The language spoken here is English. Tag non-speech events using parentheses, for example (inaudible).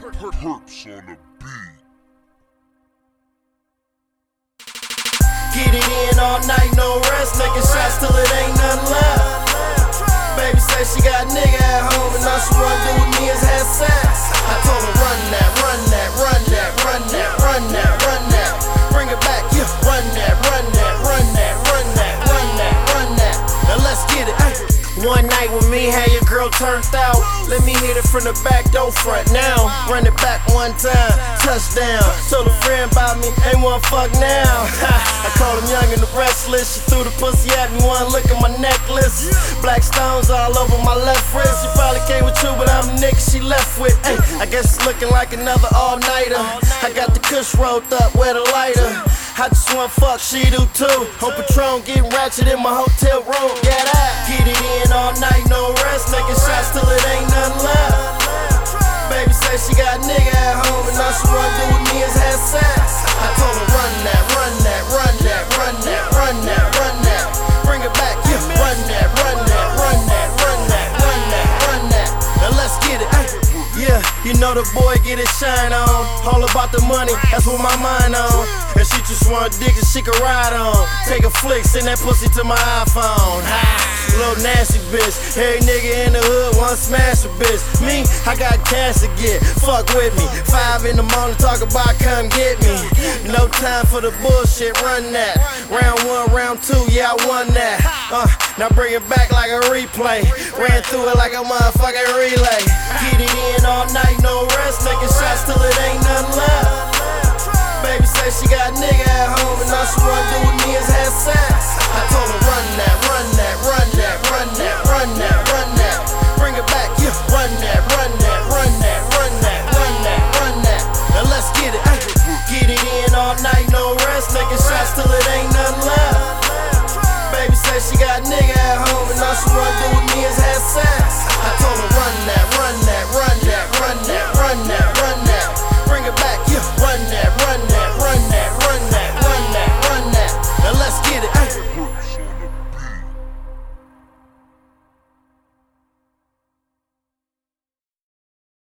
Perps on the beat. Get it in all night, no rest, making shots till it ain't nothing left. One night with me, had your girl turned out. Let me hit it from the back, don't front now. Run it back one time, touchdown. Told a friend about me, ain't one fuck now. (laughs) I called him young and the restless. She threw the pussy at me, one look at my necklace. Black stones all over my left wrist. She probably came with you, but I'm the nigga she left with. Ay, I guess it's looking like another all nighter. I got the kush rolled up with a lighter. I just want fuck, she do too. On Patron, getting ratchet in my hotel room. Get out, get it in all night, no rest, making shots till it ain't nothing left. Know the boy get his shine on. All about the money, that's what my mind on. And she just want dick that she can ride on. Take a flick, send that pussy to my iPhone. Ha, little nasty bitch. Every nigga in the hood want smash a bitch. Me, I got cash to get. Fuck with me. Five in the morning, talk about come get me. No time for the bullshit, run that. Round one, round two, yeah, I won that. Uh, now bring it back like a replay. Ran through it like a motherfucking relay. Get it in all night, no rest, making shots till it ain't nothing left. Baby say she got a nigga at home, and all she wanna do with me is have sex. I told her run that, run that, run that, run that, run that, run that. Bring it back, yeah, run that, run that, run that, run that, run that, run that. Now let's get it, get it in all night, no rest, making shots till it ain't nothing left she got a nigga at home and I swear.